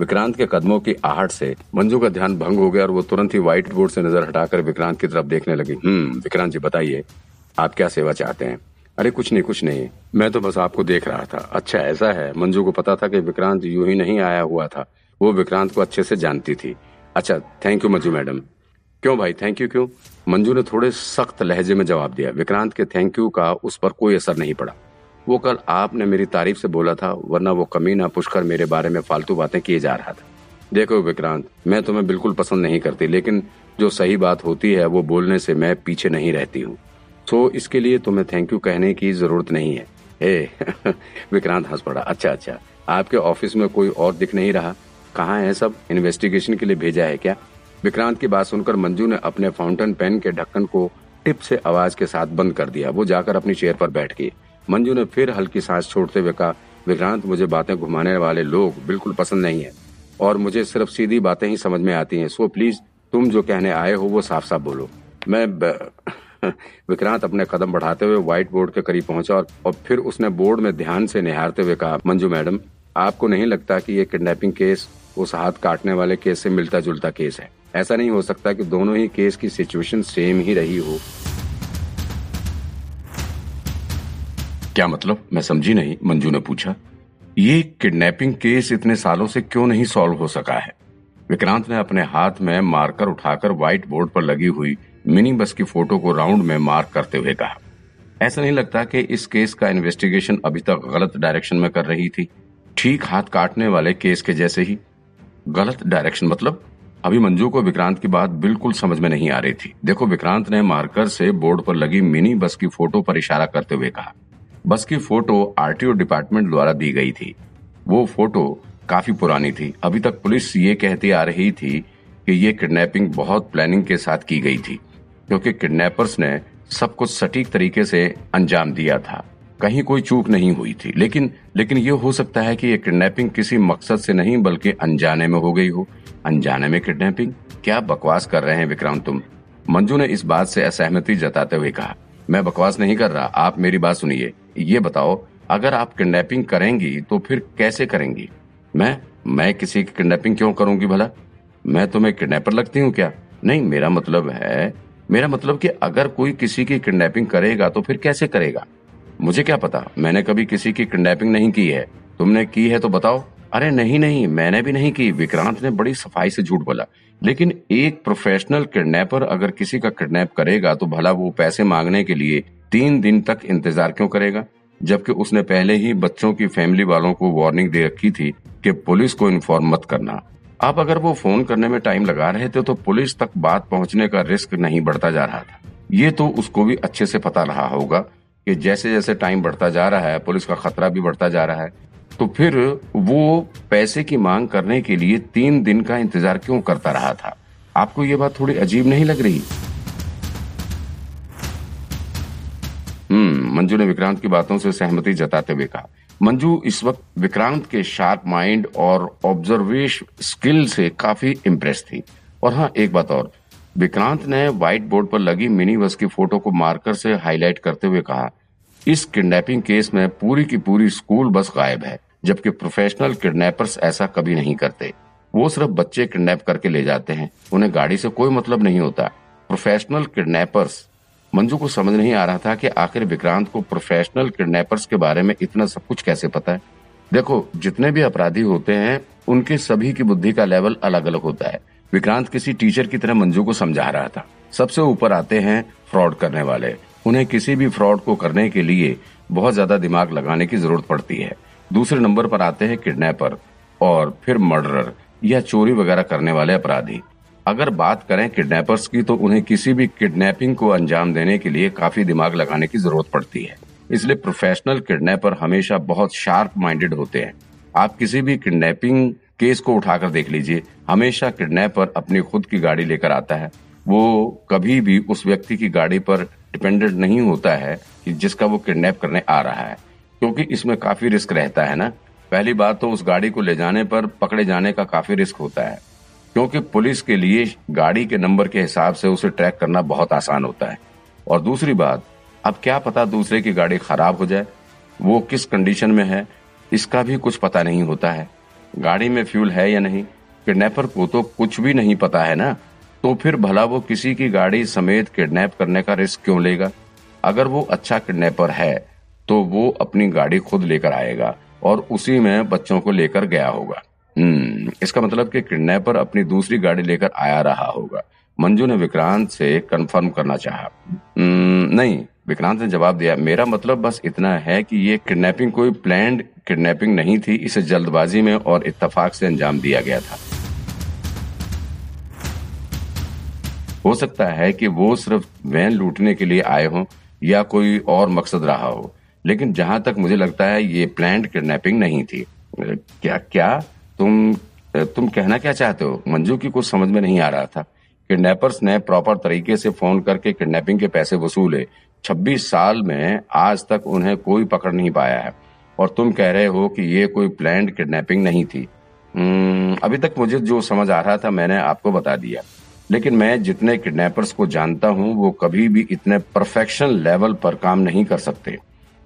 विक्रांत के कदमों की आहट से मंजू का ध्यान भंग हो गया और वो तुरंत ही व्हाइट बोर्ड से नज़र हटाकर विक्रांत की तरफ़ देखने लगी। हम्म विक्रांत जी बताइए, आप क्या सेवा चाहते हैं? अरे, कुछ नहीं कुछ नहीं। मैं तो बस आपको देख रहा था। अच्छा ऐसा है। मंजू को पता था कि विक्रांत यूँ ही नहीं आया हुआ था। वो विक्रांत को अच्छे से जानती थी। अच्छा थैंक यू मंजू मैडम। क्यों भाई थैंक यू क्यों? मंजू ने थोड़े सख्त लहजे में जवाब दिया। विक्रांत के थैंक यू का उस पर कोई असर नहीं पड़ा। वो कल आपने मेरी तारीफ़ से बोला था, वरना वो कमीना पुष्कर मेरे बारे में फालतू बातें किए जा रहा था। देखो विक्रांत, मैं तुम्हें बिल्कुल पसंद नहीं करती, लेकिन जो सही बात होती है, वो बोलने से मैं पीछे नहीं रहती हूँ। तो इसके लिए तुम्हें थैंक यू कहने की ज़रूरत नहीं है। ए, विक्रांत हंस पड़ा। अच्छा अच्छा आपके ऑफ़िस में कोई और दिख नहीं रहा? कहाँ है सब? इन्वेस्टिगेशन के लिए भेजा है क्या? विक्रांत की बात सुनकर मंजू ने अपने फाउंटेन पेन के ढक्कन को टिप से आवाज़ के साथ बंद कर दिया। वो जाकर अपनी चेयर पर बैठ गई। मंजू ने फिर हल्की सांस छोड़ते हुए कहा विक्रांत मुझे बातें घुमाने वाले लोग बिल्कुल पसंद नहीं है और मुझे सिर्फ़ सीधी बातें ही समझ में आती हैं। सो प्लीज़ तुम जो कहने आए हो वो साफ़ साफ़ बोलो। मैं विक्रांत अपने कदम बढ़ाते हुए व्हाइट बोर्ड के करीब पहुँचा और, और फिर उसने बोर्ड में ध्यान से निहारते हुए कहा मंजू मैडम आपको नहीं लगता कि ये किडनैपिंग केस उस हाथ काटने वाले केस से मिलता जुलता केस है? ऐसा नहीं हो सकता कि दोनों ही केस की सिचुएशन सेम ही रही हो। क्या मतलब? मैं समझी नहीं, मंजू ने पूछा। ये किडनैपिंग केस इतने सालों से क्यों नहीं सॉल्व हो सका है? विक्रांत ने अपने हाथ में मार्कर उठाकर व्हाइट बोर्ड पर लगी हुई मिनी बस की फ़ोटो को राउंड में मार्क करते हुए कहा। ऐसा नहीं लगता कि इस केस का इन्वेस्टिगेशन अभी तक गलत डायरेक्शन में कर रही थी। ठीक हाथ काटने वाले केस के जैसे ही। गलत डायरेक्शन मतलब? अभी मंजू को विक्रांत की बात बिल्कुल समझ में नहीं आ रही थी। देखो, विक्रांत ने मार्कर से बोर्ड पर लगी मिनी बस की फ़ोटो पर इशारा करते हुए कहा। बस की फ़ोटो आरटीओ डिपार्टमेंट द्वारा दी गई थी। वो फ़ोटो काफ़ी पुरानी थी। अभी तक पुलिस ये कहती आ रही थी कि ये किडनैपिंग बहुत प्लानिंग के साथ की गई थी, क्योंकि किडनैपर्स ने सब कुछ सटीक तरीके से अंजाम दिया था। कहीं कोई चूक नहीं हुई थी। लेकिन लेकिन ये हो सकता है कि ये किडनैपिंग किसी मकसद से नहीं, बल्कि अनजाने में हो गई हो। अनजाने में किडनैपिंग? क्या बकवास कर रहे हैं विक्रांत तुम? मंजू ने इस बात से असहमति जताते हुए कहा, मैं बकवास नहीं कर रहा। आप मेरी बात सुनिए। ये बताओ, अगर आप किडनैपिंग करेंगी तो फिर कैसे करेंगी? मैं मैं किसी की किडनैपिंग क्यों करूँगी भला? मैं तुम्हें किडनैपर लगती हूँ क्या? नहीं, मेरा मतलब है, मेरा मतलब कि अगर कोई किसी की किडनैपिंग करेगा तो फिर कैसे करेगा? मुझे क्या पता? मैंने कभी किसी की किडनैपिंग नहीं की है। तुमने की है तो बताओ। अरे नहीं नहीं, मैंने भी नहीं की। विक्रांत ने बड़ी सफ़ाई से झूठ बोला। लेकिन एक प्रोफेशनल किडनैपर अगर किसी का किडनैप करेगा तो भला वो पैसे मांगने के लिए तीन दिन तक इंतज़ार क्यों करेगा? जबकि उसने पहले ही बच्चों की फैमिली वालों को वार्निंग दे रखी थी कि पुलिस को इन्फॉर्म मत करना। आप अगर वो फ़ोन करने में टाइम लगा रहे थे तो पुलिस तक बात पहुँचने का रिस्क नहीं बढ़ता जा रहा था। ये तो उसको भी अच्छे से पता रहा होगा कि जैसे जैसे टाइम बढ़ता जा रहा है, पुलिस का खतरा भी बढ़ता जा रहा है तो फिर वो पैसे की मांग करने के लिए तीन दिन का इंतज़ार क्यों करता रहा था? आपको ये बात थोड़ी अजीब नहीं लग रही? मंजू ने विक्रांत की बातों से सहमति जताते हुए कहा। मंजू, इस वक्त विक्रांत के शार्प माइंड और ऑब्जर्वेश स्किल से काफ़ी इम्प्रेस थी। और हाँ एक बात और। विक्रांत ने व्हाइट बोर्ड पर लगी मिनी बस की फ़ोटो को मार्कर से हाईलाइट करते हुए कहा, इस किडनैपिंग केस में पूरी की पूरी स्कूल बस गायब है, जबकि प्रोफेशनल किडनैपर्स ऐसा कभी नहीं करते। वो सिर्फ़ बच्चे किडनैप करके ले जाते हैं। उन्हें गाड़ी से कोई मतलब नहीं होता। प्रोफेशनल किडनैपर्स मंजू को समझ नहीं आ रहा था कि आखिर विक्रांत को प्रोफेशनल किडनैपर्स के बारे में इतना सब कुछ कैसे पता है। देखो, जितने भी अपराधी होते हैं, उनके सभी की बुद्धि का लेवल अलग अलग होता है। विक्रांत किसी टीचर की तरह मंजू को समझा रहा था। सबसे ऊपर आते हैं फ्रॉड करने वाले। उन्हें किसी भी फ्रॉड को करने के लिए बहुत ज़्यादा दिमाग लगाने की ज़रूरत पड़ती है। दूसरे नंबर पर आते हैं किडनैपर और फिर मर्डरर या चोरी वगैरह करने वाले अपराधी। अगर बात करें किडनैपर्स की तो उन्हें किसी भी किडनैपिंग को अंजाम देने के लिए काफ़ी दिमाग लगाने की ज़रूरत पड़ती है। इसलिए प्रोफेशनल किडनैपर हमेशा बहुत शार्प माइंडेड होते हैं। आप किसी भी किडनैपिंग केस को उठाकर देख लीजिए। हमेशा किडनैपर अपनी खुद की गाड़ी लेकर आता है। वो कभी भी उस व्यक्ति की गाड़ी पर डिपेंडेंट नहीं होता है कि जिसका वो किडनैप करने आ रहा है। क्योंकि इसमें काफ़ी रिस्क रहता है ना। पहली बात तो उस गाड़ी को ले जाने पर पकड़े जाने का काफ़ी रिस्क होता है। क्योंकि पुलिस के लिए गाड़ी के नंबर के हिसाब से उसे ट्रैक करना बहुत आसान होता है। और दूसरी बात, अब क्या पता दूसरे की गाड़ी खराब हो जाए, वो किस कंडीशन में है, इसका भी कुछ पता नहीं होता है। गाड़ी में फ्यूल है या नहीं? किडनैपर को तो कुछ भी नहीं पता है ना। तो फिर भला वो किसी की गाड़ी समेत किडनैप करने का रिस्क क्यों लेगा? अगर वो अच्छा किडनैपर है तो वो अपनी गाड़ी खुद लेकर आएगा और उसी में बच्चों को लेकर गया होगा। हम्म इसका मतलब कि किडनैपर अपनी दूसरी गाड़ी लेकर आया रहा होगा। मंजू ने विक्रांत से कंफर्म करना चाहा। हम्म, नहीं विक्रांत ने जवाब दिया मेरा मतलब बस इतना है कि ये किडनैपिंग कोई प्लान्ड किडनैपिंग नहीं थी इसे जल्दबाजी में और इत्तेफाक से अंजाम दिया गया था। हो सकता है कि वो सिर्फ़ वैन लूटने के लिए आए हों या कोई और मकसद रहा हो लेकिन जहाँ तक मुझे लगता है ये प्लैंड किडनैपिंग नहीं थी। क्या क्या? तुम तुम कहना क्या चाहते हो? मंजू की कुछ समझ में नहीं आ रहा था। किडनैपर्स ने प्रॉपर तरीके से फ़ोन करके किडनैपिंग के पैसे वसूले। 26 साल में आज तक उन्हें कोई पकड़ नहीं पाया है। और तुम कह रहे हो कि ये कोई प्लान्ड किडनैपिंग नहीं थी। हम्म, अभी तक मुझे जो समझ आ रहा था मैंने आपको बता दिया। लेकिन मैं जितने किडनैपर्स को जानता हूँ वो कभी भी इतने परफेक्शन लेवल पर काम नहीं कर सकते।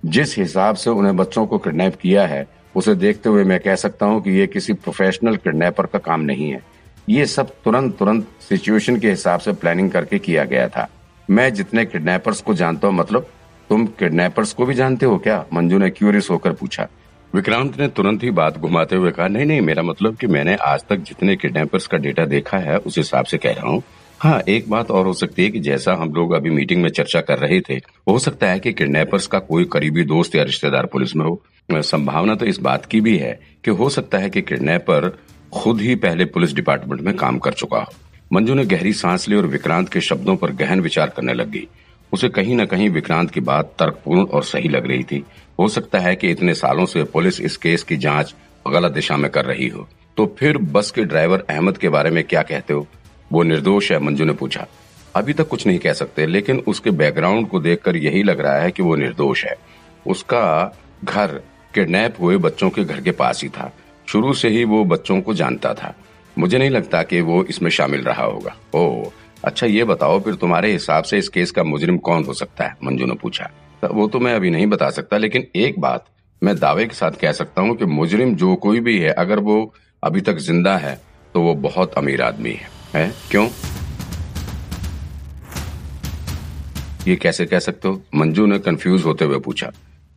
जिस हिसाब से उन्हें बच्चों को किडनैप किया है उसे देखते हुए मैं कह सकता हूँ कि ये किसी प्रोफेशनल किडनैपर का काम नहीं है। ये सब तुरंत तुरंत सिचुएशन के हिसाब से प्लानिंग करके किया गया था। मैं जितने किडनैपर्स को जानता हूँ मतलब तुम किडनैपर्स को भी जानते हो क्या? मंजू ने क्यूरियस होकर पूछा। विक्रांत ने तुरंत ही बात घुमाते हुए कहा, नहीं नहीं, मेरा मतलब कि मैंने आज तक जितने किडनैपर्स का डेटा देखा है, उस हिसाब से कह रहा हूँ। हाँ एक बात और हो सकती है कि जैसा हम लोग अभी मीटिंग में चर्चा कर रहे थे, हो सकता है कि किडनैपर्स का कोई करीबी दोस्त या रिश्तेदार पुलिस में हो। संभावना तो इस बात की भी है कि हो सकता है कि किडनैपर खुद ही पहले पुलिस डिपार्टमेंट में काम कर चुका हो। मंजू ने गहरी सांस ली और विक्रांत के शब्दों पर गहन विचार करने लग उसे कहीं न कहीं विक्रांत की बात तर्कपूर्ण और सही लग रही थी। हो सकता है कि इतने सालों से पुलिस इस केस की जाँच गलत दिशा में कर रही हो। तो फिर बस के ड्राइवर अहमद के बारे में क्या कहते हो? वो निर्दोष है मंजू ने पूछा। अभी तक कुछ नहीं कह सकते लेकिन उसके बैकग्राउंड को देखकर यही लग रहा है कि वो निर्दोष है। उसका घर किडनैप हुए बच्चों के घर के पास ही था। शुरू से ही वो बच्चों को जानता था। मुझे नहीं लगता कि वो इसमें शामिल रहा होगा। ओ अच्छा ये बताओ फिर तुम्हारे हिसाब से इस केस का मुजरिम कौन हो सकता है? मंजू ने पूछा। वो तो मैं अभी नहीं बता सकता लेकिन एक बात मैं दावे के साथ कह सकता हूँ कि मुजरिम जो कोई भी है अगर वो अभी तक ज़िंदा है तो वो बहुत अमीर आदमी है, है? क्यों? ये कैसे कह सकते हो? मंजू ने कंफ्यूज होते हुए पूछा।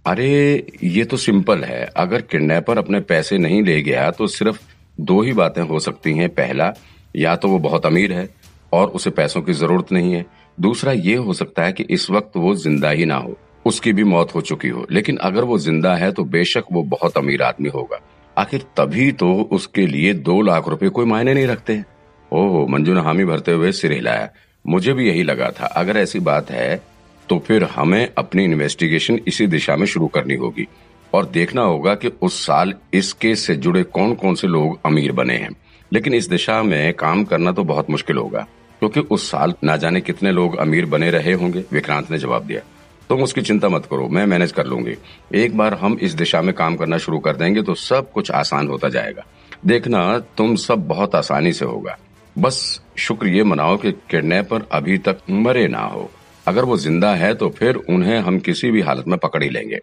अरे, ये तो सिंपल है। अगर किडनैपर अपने पैसे नहीं ले गया तो सिर्फ़ दो ही बातें हो सकती हैं। पहला, या तो वो बहुत अमीर है और उसे पैसों की ज़रूरत नहीं है। दूसरा, ये हो सकता है कि इस वक्त वो ज़िंदा ही ना हो। उसकी भी मौत हो चुकी हो। लेकिन अगर वो ज़िंदा है तो बेशक वो बहुत अमीर आदमी होगा। आखिर तभी तो उसके लिए दो लाख रुपए कोई मायने नहीं रखते। ओह, मंजू ने हामी भरते हुए सिर हिलाया। मुझे भी यही लगा था। अगर ऐसी बात है तो फिर हमें अपनी इन्वेस्टिगेशन इसी दिशा में शुरू करनी होगी। और देखना होगा कि उस साल इस केस से जुड़े कौन कौन से लोग अमीर बने हैं। लेकिन इस दिशा में काम करना तो बहुत मुश्किल होगा, क्योंकि उस साल ना जाने कितने लोग अमीर बने रहे होंगे, विक्रांत ने जवाब दिया। तुम उसकी चिंता मत करो, मैं मैनेज कर लूँगी। एक बार हम इस दिशा में काम करना शुरू कर देंगे तो सब कुछ आसान होता जाएगा। देखना, तुम सब बहुत आसानी से होगा। बस शुक्र ये मनाओ कि किडनैपर अभी तक मरे ना हो। अगर वो ज़िंदा है तो फिर उन्हें हम किसी भी हालत में पकड़ ही लेंगे।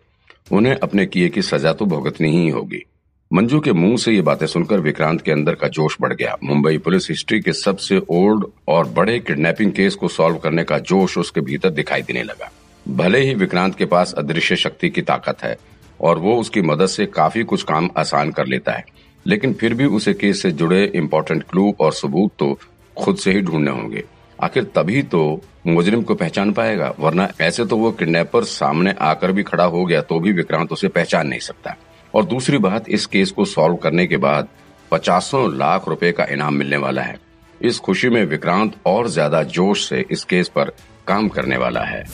उन्हें अपने किए की सजा तो भुगतनी ही होगी। मंजू के मुँह से ये बातें सुनकर विक्रांत के अंदर का जोश बढ़ गया। मुंबई पुलिस हिस्ट्री के सबसे ओल्ड और बड़े किडनैपिंग केस को सॉल्व करने का जोश उसके भीतर दिखाई देने लगा। भले ही विक्रांत के पास अदृश्य शक्ति की ताकत है और वो उसकी मदद से काफ़ी कुछ काम आसान कर लेता है लेकिन फिर भी उसे केस से जुड़े इम्पोर्टेंट क्लू और सबूत तो खुद से ही ढूँढने होंगे। आखिर तभी तो मुजरिम को पहचान पाएगा, वरना ऐसे तो वो किडनैपर सामने आकर भी खड़ा हो गया तो भी विक्रांत उसे पहचान नहीं सकता। और दूसरी बात, इस केस को सॉल्व करने के बाद पचासों लाख रुपए का इनाम मिलने वाला है। इस खुशी में विक्रांत और ज़्यादा जोश से इस केस पर काम करने वाला है।